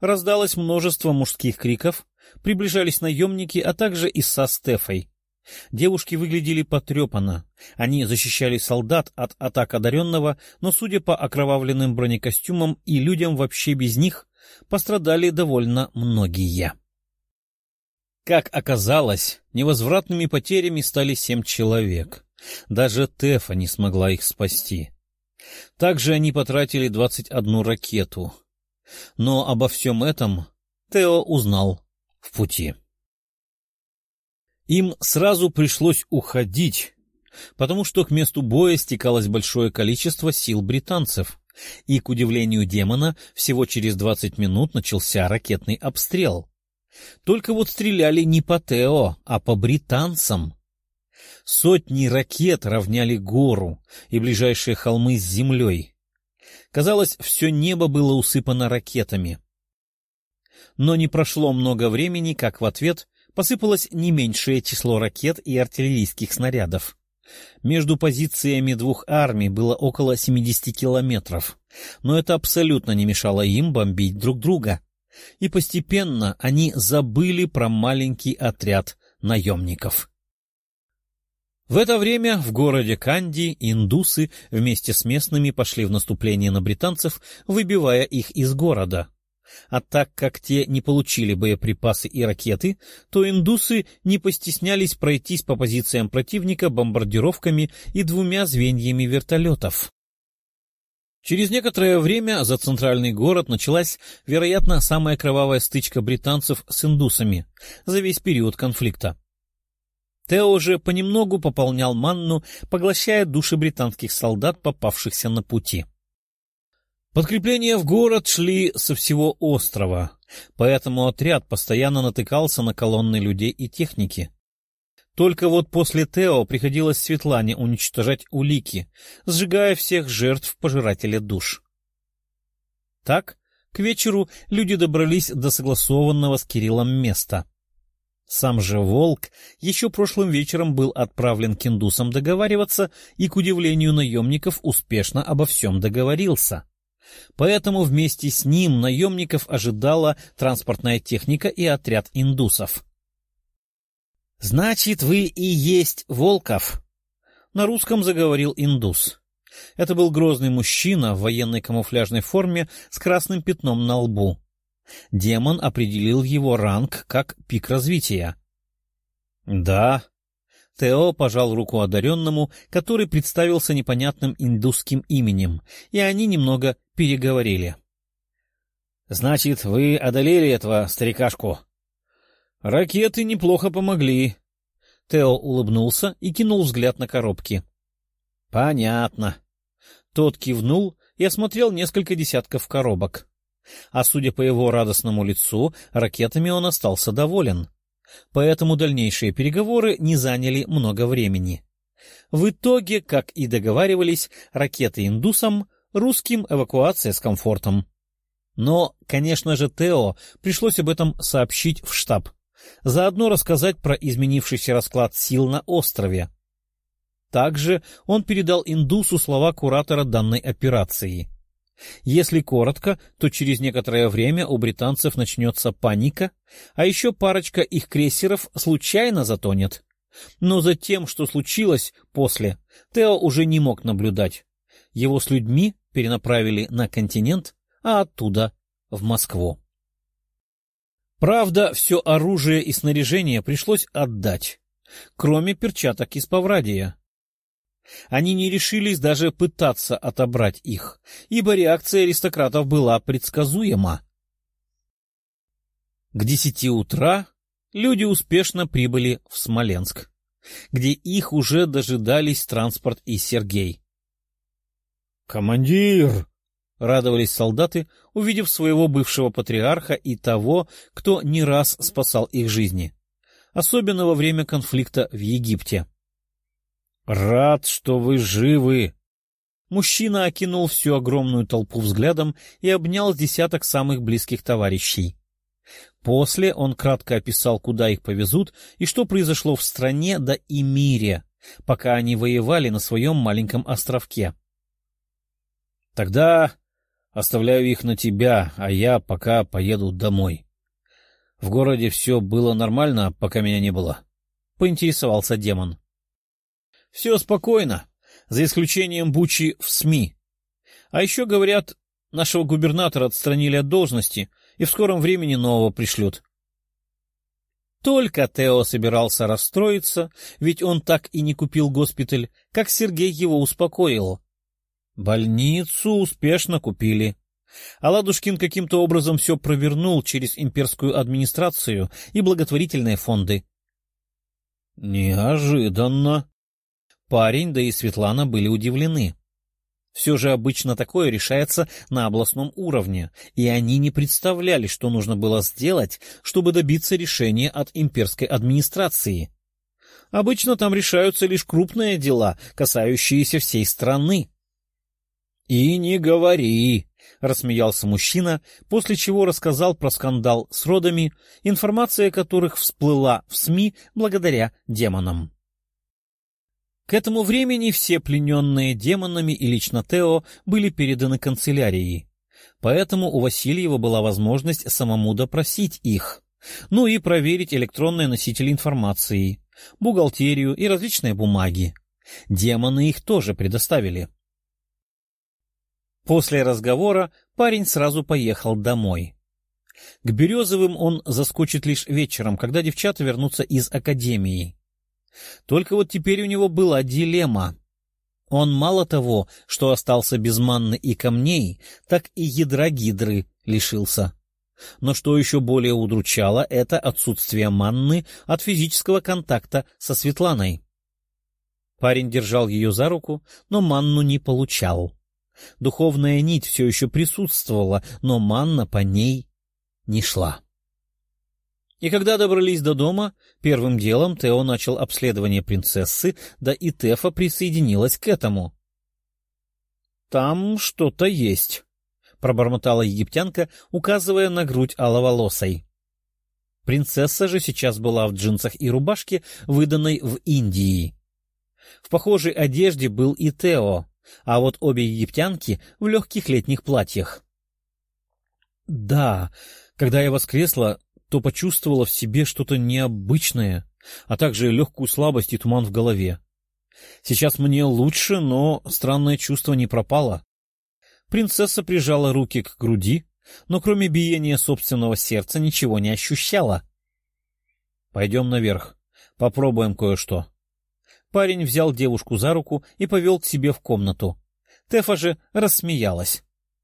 Speaker 1: Раздалось множество мужских криков, приближались наемники, а также и со Стефой. Девушки выглядели потрепанно. Они защищали солдат от атак одаренного, но, судя по окровавленным бронекостюмам и людям вообще без них, пострадали довольно многие. Как оказалось, невозвратными потерями стали семь человек. Даже Тефа не смогла их спасти. Также они потратили двадцать одну ракету — но обо всем этом Тео узнал в пути. Им сразу пришлось уходить, потому что к месту боя стекалось большое количество сил британцев, и, к удивлению демона, всего через двадцать минут начался ракетный обстрел. Только вот стреляли не по Тео, а по британцам. Сотни ракет равняли гору и ближайшие холмы с землей. Казалось, все небо было усыпано ракетами. Но не прошло много времени, как в ответ посыпалось не меньшее число ракет и артиллерийских снарядов. Между позициями двух армий было около 70 километров, но это абсолютно не мешало им бомбить друг друга. И постепенно они забыли про маленький отряд наемников. В это время в городе Канди индусы вместе с местными пошли в наступление на британцев, выбивая их из города. А так как те не получили боеприпасы и ракеты, то индусы не постеснялись пройтись по позициям противника бомбардировками и двумя звеньями вертолетов. Через некоторое время за центральный город началась, вероятно, самая кровавая стычка британцев с индусами за весь период конфликта. Тео же понемногу пополнял манну, поглощая души британских солдат, попавшихся на пути. Подкрепления в город шли со всего острова, поэтому отряд постоянно натыкался на колонны людей и техники. Только вот после Тео приходилось Светлане уничтожать улики, сжигая всех жертв пожирателя душ. Так, к вечеру люди добрались до согласованного с Кириллом места — сам же волк еще прошлым вечером был отправлен к индусам договариваться и, к удивлению наемников, успешно обо всем договорился. Поэтому вместе с ним наемников ожидала транспортная техника и отряд индусов. — Значит, вы и есть Волков? — на русском заговорил индус. Это был грозный мужчина в военной камуфляжной форме с красным пятном на лбу. Демон определил его ранг как пик развития. «Да». Тео пожал руку одаренному, который представился непонятным индусским именем, и они немного переговорили. «Значит, вы одолели этого старикашку?» «Ракеты неплохо помогли». Тео улыбнулся и кинул взгляд на коробки. «Понятно». Тот кивнул и осмотрел несколько десятков коробок а судя по его радостному лицу, ракетами он остался доволен. Поэтому дальнейшие переговоры не заняли много времени. В итоге, как и договаривались, ракеты индусам, русским эвакуация с комфортом. Но, конечно же, Тео пришлось об этом сообщить в штаб. Заодно рассказать про изменившийся расклад сил на острове. Также он передал индусу слова куратора данной операции — если коротко, то через некоторое время у британцев начнется паника, а еще парочка их крейсеров случайно затонет. Но за тем, что случилось после, Тео уже не мог наблюдать. Его с людьми перенаправили на континент, а оттуда — в Москву. Правда, все оружие и снаряжение пришлось отдать, кроме перчаток из Паврадия. Они не решились даже пытаться отобрать их, ибо реакция аристократов была предсказуема. К десяти утра люди успешно прибыли в Смоленск, где их уже дожидались транспорт и Сергей. «Командир!» — радовались солдаты, увидев своего бывшего патриарха и того, кто не раз спасал их жизни, особенно во время конфликта в Египте. «Рад, что вы живы!» Мужчина окинул всю огромную толпу взглядом и обнял десяток самых близких товарищей. После он кратко описал, куда их повезут и что произошло в стране да и мире, пока они воевали на своем маленьком островке. — Тогда оставляю их на тебя, а я пока поеду домой. В городе все было нормально, пока меня не было? — поинтересовался демон. — Все спокойно, за исключением бучи в СМИ. А еще, говорят, нашего губернатора отстранили от должности и в скором времени нового пришлют. Только Тео собирался расстроиться, ведь он так и не купил госпиталь, как Сергей его успокоил. Больницу успешно купили. А Ладушкин каким-то образом все провернул через имперскую администрацию и благотворительные фонды. Неожиданно. Парень, да и Светлана были удивлены. Все же обычно такое решается на областном уровне, и они не представляли, что нужно было сделать, чтобы добиться решения от имперской администрации. Обычно там решаются лишь крупные дела, касающиеся всей страны. — И не говори, — рассмеялся мужчина, после чего рассказал про скандал с родами, информация которых всплыла в СМИ благодаря демонам. К этому времени все плененные демонами и лично Тео были переданы канцелярии, поэтому у Васильева была возможность самому допросить их, ну и проверить электронные носители информации, бухгалтерию и различные бумаги. Демоны их тоже предоставили. После разговора парень сразу поехал домой. К Березовым он заскочит лишь вечером, когда девчата вернутся из академии. Только вот теперь у него была дилемма. Он мало того, что остался без манны и камней, так и ядра гидры лишился. Но что еще более удручало, это отсутствие манны от физического контакта со Светланой. Парень держал ее за руку, но манну не получал. Духовная нить все еще присутствовала, но манна по ней не шла. И когда добрались до дома, первым делом Тео начал обследование принцессы, да и Тефа присоединилась к этому. — Там что-то есть, — пробормотала египтянка, указывая на грудь аловолосой. Принцесса же сейчас была в джинсах и рубашке, выданной в Индии. В похожей одежде был и Тео, а вот обе египтянки в легких летних платьях. — Да, когда я воскресла, то почувствовала в себе что-то необычное, а также легкую слабость и туман в голове. Сейчас мне лучше, но странное чувство не пропало. Принцесса прижала руки к груди, но кроме биения собственного сердца ничего не ощущала. — Пойдем наверх, попробуем кое-что. Парень взял девушку за руку и повел к себе в комнату. Тефа же рассмеялась.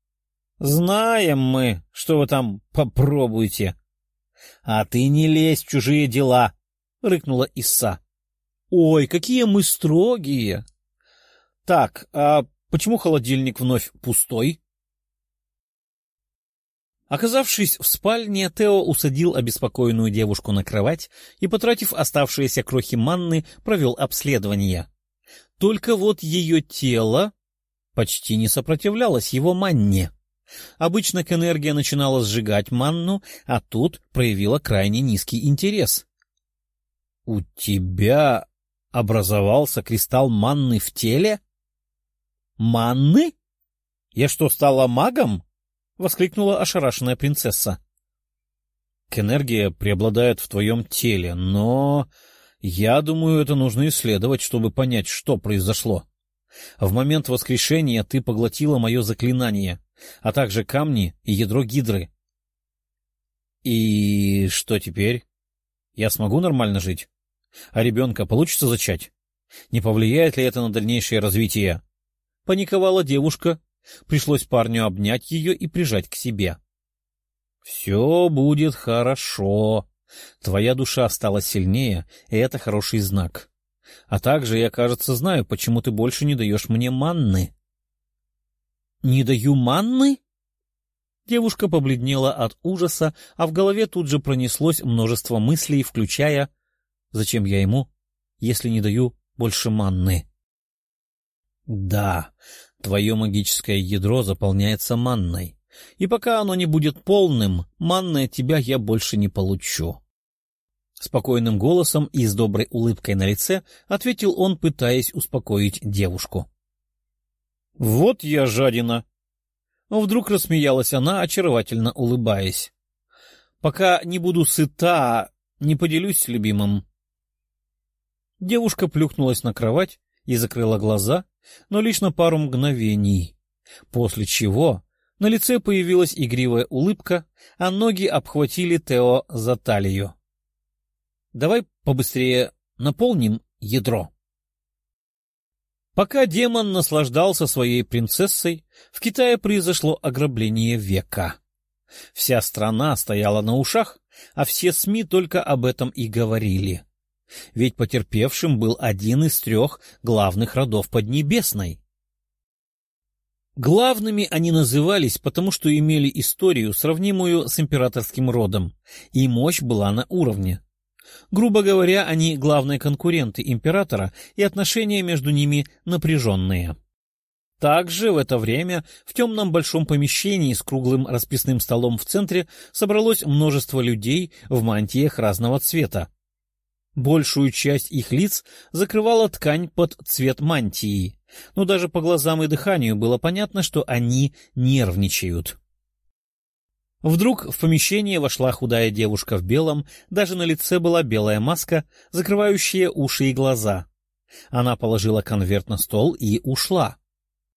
Speaker 1: — Знаем мы, что вы там попробуете. — А ты не лезь в чужие дела, — рыкнула Исса. — Ой, какие мы строгие! — Так, а почему холодильник вновь пустой? Оказавшись в спальне, Тео усадил обеспокоенную девушку на кровать и, потратив оставшиеся крохи манны, провел обследование. Только вот ее тело почти не сопротивлялось его манне. Обычно энергия начинала сжигать манну, а тут проявила крайне низкий интерес. — У тебя образовался кристалл манны в теле? — Манны? Я что, стала магом? — воскликнула ошарашенная принцесса. — Энергия преобладает в твоем теле, но... Я думаю, это нужно исследовать, чтобы понять, что произошло. В момент воскрешения ты поглотила мое заклинание, а также камни и ядро гидры. И что теперь? Я смогу нормально жить? А ребенка получится зачать? Не повлияет ли это на дальнейшее развитие? Паниковала девушка. Пришлось парню обнять ее и прижать к себе. Все будет хорошо. Твоя душа стала сильнее, и это хороший знак. А также я, кажется, знаю, почему ты больше не даешь мне манны. «Не даю манны?» Девушка побледнела от ужаса, а в голове тут же пронеслось множество мыслей, включая «Зачем я ему, если не даю больше манны?» «Да, Твое магическое ядро заполняется манной, и пока оно не будет полным, манной от тебя я больше не получу. Спокойным голосом и с доброй улыбкой на лице ответил он, пытаясь успокоить девушку. — Вот я жадина! Вдруг рассмеялась она, очаровательно улыбаясь. — Пока не буду сыта, не поделюсь с любимым. Девушка плюхнулась на кровать и закрыла глаза, но лишь на пару мгновений, после чего на лице появилась игривая улыбка, а ноги обхватили Тео за талию. Давай побыстрее наполним ядро. Пока демон наслаждался своей принцессой, в Китае произошло ограбление века. Вся страна стояла на ушах, а все СМИ только об этом и говорили. Ведь потерпевшим был один из трех главных родов Поднебесной. Главными они назывались, потому что имели историю, сравнимую с императорским родом, и мощь была на уровне. Грубо говоря, они главные конкуренты императора, и отношения между ними напряженные. Также в это время в темном большом помещении с круглым расписным столом в центре собралось множество людей в мантиях разного цвета. Большую часть их лиц закрывала ткань под цвет мантии, но даже по глазам и дыханию было понятно, что они нервничают. Вдруг в помещение вошла худая девушка в белом, даже на лице была белая маска, закрывающая уши и глаза. Она положила конверт на стол и ушла.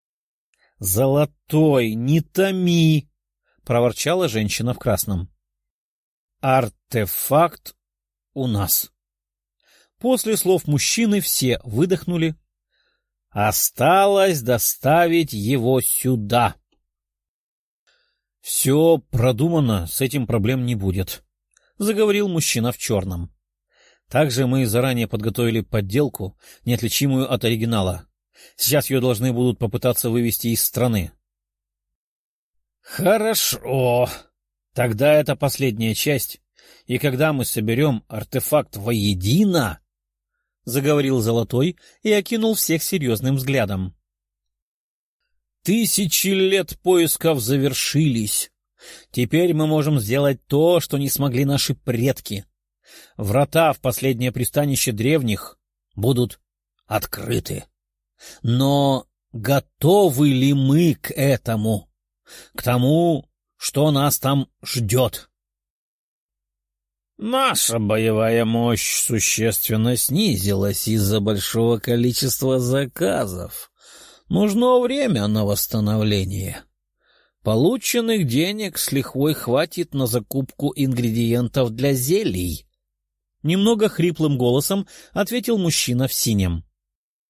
Speaker 1: — Золотой, не томи! — проворчала женщина в красном. — Артефакт у нас. После слов мужчины все выдохнули. — Осталось доставить его сюда. — «Все продумано, с этим проблем не будет», — заговорил мужчина в черном. «Также мы заранее подготовили подделку, неотличимую от оригинала. Сейчас ее должны будут попытаться вывести из страны». «Хорошо. Тогда это последняя часть, и когда мы соберем артефакт воедино...» — заговорил Золотой и окинул всех серьезным взглядом. Тысячи лет поисков завершились. Теперь мы можем сделать то, что не смогли наши предки. Врата в последнее пристанище древних будут открыты. Но готовы ли мы к этому? К тому, что нас там ждет? Наша боевая мощь существенно снизилась из-за большого количества заказов. Нужно время на восстановление. Полученных денег с лихвой хватит на закупку ингредиентов для зелий. Немного хриплым голосом ответил мужчина в синем.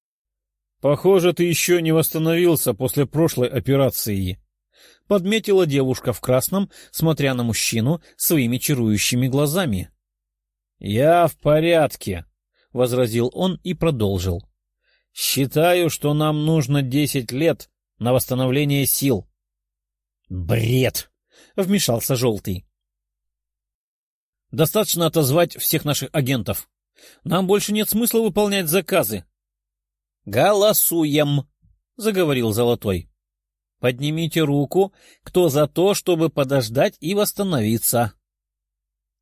Speaker 1: — Похоже, ты еще не восстановился после прошлой операции. Подметила девушка в красном, смотря на мужчину своими чарующими глазами. — Я в порядке, — возразил он и продолжил. Считаю, что нам нужно десять лет на восстановление сил. Бред! Вмешался Желтый. Достаточно отозвать всех наших агентов. Нам больше нет смысла выполнять заказы. Голосуем, заговорил Золотой. Поднимите руку, кто за то, чтобы подождать и восстановиться.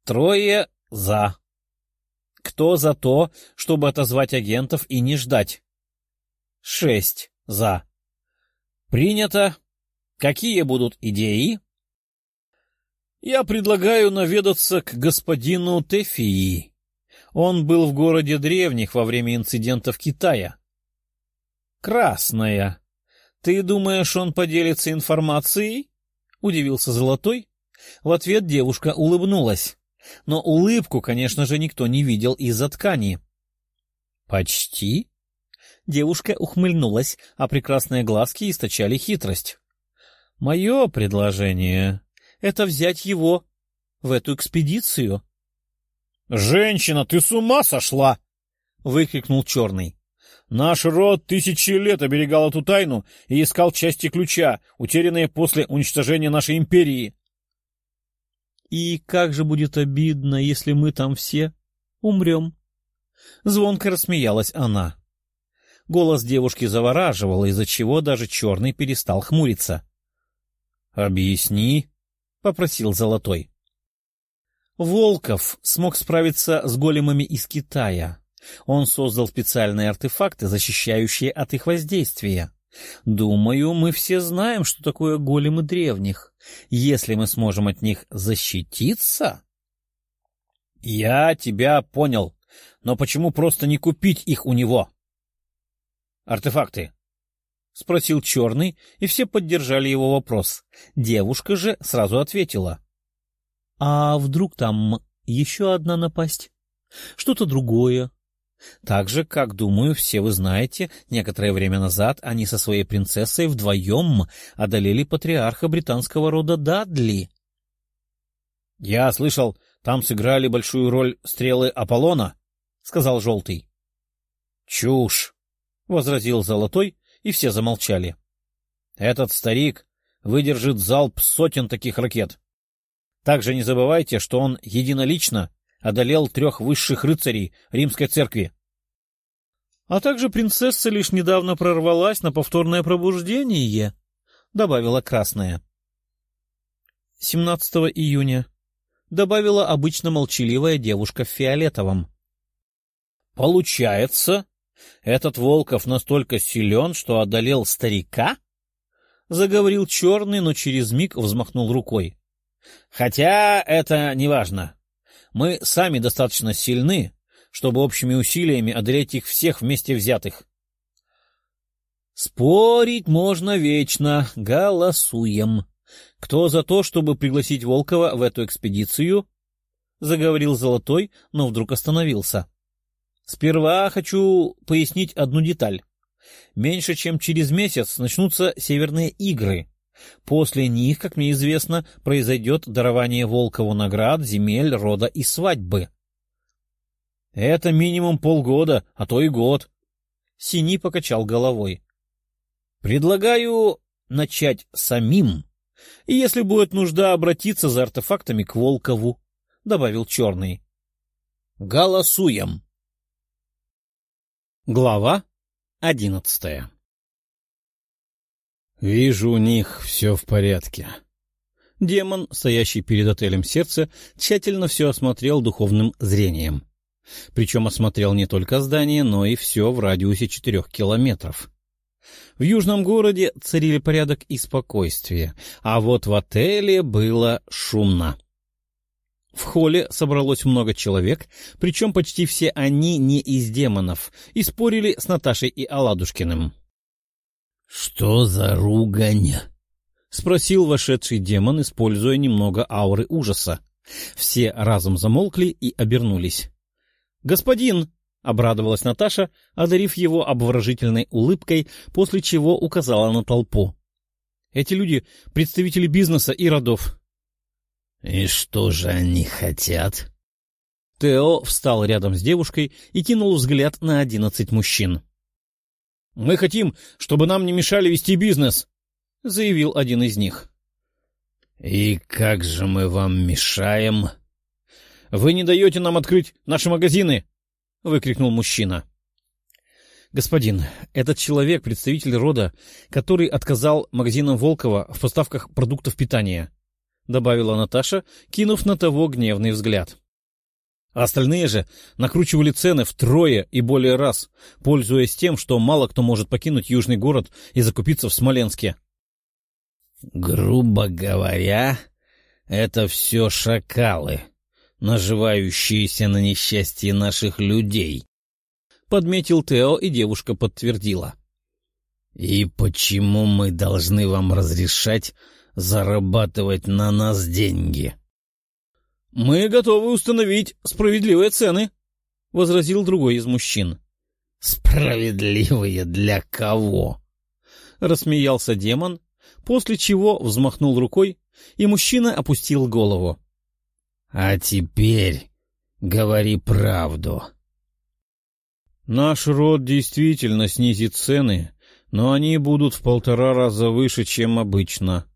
Speaker 1: Трое за. Кто за то, чтобы отозвать агентов и не ждать? Шесть за. Принято. Какие будут идеи? Я предлагаю наведаться к господину Тефии. Он был в городе древних во время инцидентов Китая. Красная. Ты думаешь, он поделится информацией? Удивился Золотой. В ответ девушка улыбнулась. Но улыбку, конечно же, никто не видел из-за ткани. Почти Девушка ухмыльнулась, а прекрасные глазки источали хитрость. — Мое предложение — это взять его в эту экспедицию. — Женщина, ты с ума сошла! — выкрикнул Черный. — Наш род тысячи лет оберегал эту тайну и искал части ключа, утерянные после уничтожения нашей империи. — И как же будет обидно, если мы там все умрем? Звонко рассмеялась она. Голос девушки завораживал, из-за чего даже черный перестал хмуриться. — Объясни, — попросил Золотой. Волков смог справиться с големами из Китая. Он создал специальные артефакты, защищающие от их воздействия. Думаю, мы все знаем, что такое големы древних. Если мы сможем от них защититься... — Я тебя понял, но почему просто не купить их у него? — Артефакты. — спросил Черный, и все поддержали его вопрос. Девушка же сразу ответила. — А вдруг там еще одна напасть? Что-то другое? Так же, как, думаю, все вы знаете, некоторое время назад они со своей принцессой вдвоем одолели патриарха британского рода Дадли. — Я слышал, там сыграли большую роль стрелы Аполлона, — сказал Желтый. — Чушь! — возразил Золотой, и все замолчали. — Этот старик выдержит залп сотен таких ракет. Также не забывайте, что он единолично одолел трех высших рыцарей римской церкви. А также принцесса лишь недавно прорвалась на повторное пробуждение, — добавила Красная. 17 июня. Добавила обычно молчаливая девушка в фиолетовом. — Получается, этот Волков настолько силен, что одолел старика? — заговорил черный, но через миг взмахнул рукой. — Хотя это не важно. Мы сами достаточно сильны, чтобы общими усилиями одолеть их всех вместе взятых. Спорить можно вечно. Голосуем. Кто за то, чтобы пригласить Волкова в эту экспедицию? Заговорил Золотой, но вдруг остановился. Сперва хочу пояснить одну деталь. Меньше чем через месяц начнутся северные игры. После них, как мне известно, произойдет дарование Волкову наград, земель, рода и свадьбы. Это минимум полгода, а то и год. Синий покачал головой. Предлагаю начать самим, и если будет нужда обратиться за артефактами к Волкову, — добавил Черный. Голосуем. Глава одиннадцатая
Speaker 2: «Вижу, у них все в порядке».
Speaker 1: Демон, стоящий перед отелем сердца, тщательно все осмотрел духовным зрением. Причем осмотрел не только здание, но и все в радиусе четырех километров. В южном городе царили порядок и спокойствие, а вот в отеле было шумно. В холле собралось много человек, причем почти все они не из демонов, и спорили с Наташей и Аладушкиным.
Speaker 3: — Что за ругань?
Speaker 1: — спросил вошедший демон, используя немного ауры ужаса. Все разом замолкли и обернулись. — Господин! — обрадовалась Наташа, одарив его обворожительной улыбкой, после чего указала на толпу. — Эти люди — представители бизнеса и родов.
Speaker 3: — И что же они хотят?
Speaker 1: Тео встал рядом с девушкой и кинул взгляд на одиннадцать мужчин. Мы хотим, чтобы нам не мешали вести бизнес, — заявил один из них.
Speaker 3: — И как же мы вам мешаем?
Speaker 1: — Вы не даете нам открыть наши магазины! — выкрикнул мужчина. — Господин, этот человек — представитель рода, который отказал магазинам Волкова в поставках продуктов питания, — добавила Наташа, кинув на того гневный взгляд. — а остальные же накручивали цены втрое и более раз, пользуясь тем, что мало кто может покинуть южный город и закупиться в Смоленске.
Speaker 3: Грубо говоря, это все шакалы, наживающиеся на несчастье наших людей, — подметил Тео, и девушка подтвердила. — И почему мы должны вам разрешать зарабатывать на нас деньги?
Speaker 1: — «Мы готовы установить справедливые цены», — возразил другой из мужчин.
Speaker 3: «Справедливые для кого?»
Speaker 1: — рассмеялся демон, после чего взмахнул рукой, и мужчина опустил голову.
Speaker 3: «А теперь говори правду».
Speaker 2: «Наш род действительно снизит цены, но они будут в полтора раза выше, чем обычно», —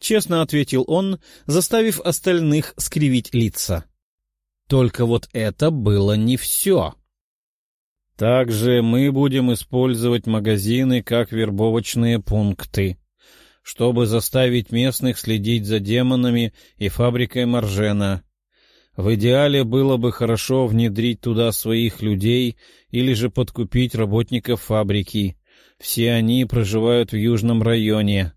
Speaker 2: честно ответил он, заставив остальных скривить лица. Только вот это было не все. Также мы будем использовать магазины как вербовочные пункты, чтобы заставить местных следить за демонами и фабрикой Маржена. В идеале было бы хорошо внедрить туда своих людей или же подкупить работников фабрики. Все они проживают в южном районе.